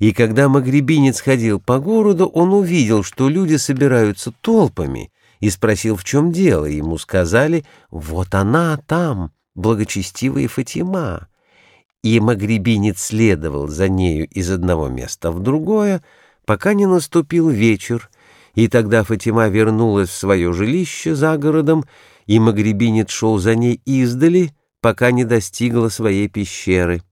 И когда магребинец ходил по городу, он увидел, что люди собираются толпами, и спросил, в чем дело. Ему сказали, вот она там, благочестивая Фатима. И магребинец следовал за нею из одного места в другое, пока не наступил вечер, и тогда Фатима вернулась в свое жилище за городом, и магребинец шел за ней издали, пока не достигла своей пещеры.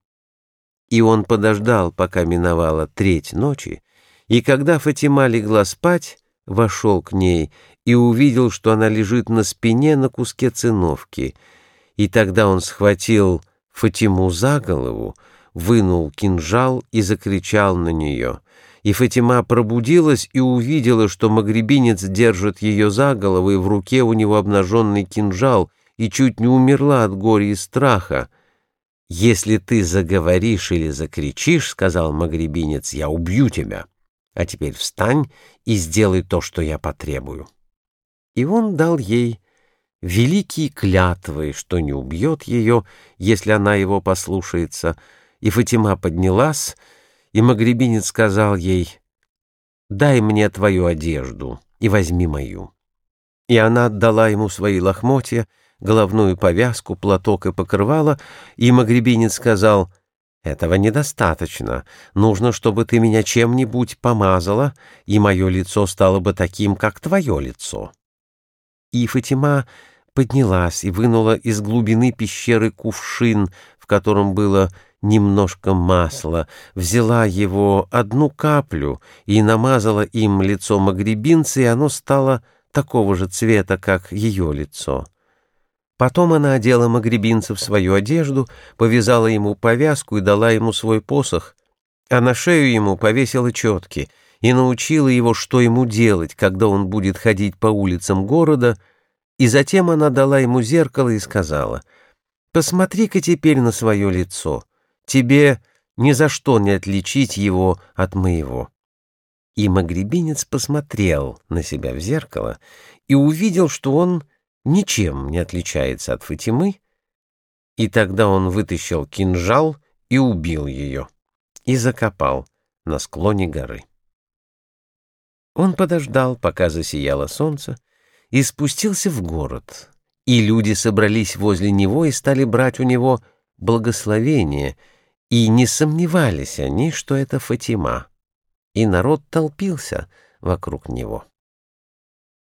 И он подождал, пока миновала треть ночи, и когда Фатима легла спать, вошел к ней и увидел, что она лежит на спине на куске циновки. И тогда он схватил Фатиму за голову, вынул кинжал и закричал на нее. И Фатима пробудилась и увидела, что магребинец держит ее за голову, и в руке у него обнаженный кинжал, и чуть не умерла от горя и страха. «Если ты заговоришь или закричишь, — сказал магребинец, — я убью тебя. А теперь встань и сделай то, что я потребую». И он дал ей великие клятвы, что не убьет ее, если она его послушается. И Фатима поднялась, и магребинец сказал ей, «Дай мне твою одежду и возьми мою». И она отдала ему свои лохмотья, головную повязку, платок и покрывало, и магребинец сказал, «Этого недостаточно. Нужно, чтобы ты меня чем-нибудь помазала, и мое лицо стало бы таким, как твое лицо». И Фатима поднялась и вынула из глубины пещеры кувшин, в котором было немножко масла, взяла его одну каплю и намазала им лицо магребинца, и оно стало такого же цвета, как ее лицо. Потом она одела магребинца в свою одежду, повязала ему повязку и дала ему свой посох, а на шею ему повесила четки и научила его, что ему делать, когда он будет ходить по улицам города, и затем она дала ему зеркало и сказала, «Посмотри-ка теперь на свое лицо, тебе ни за что не отличить его от моего». И магребинец посмотрел на себя в зеркало и увидел, что он ничем не отличается от Фатимы, и тогда он вытащил кинжал и убил ее, и закопал на склоне горы. Он подождал, пока засияло солнце, и спустился в город, и люди собрались возле него и стали брать у него благословение, и не сомневались они, что это Фатима, и народ толпился вокруг него.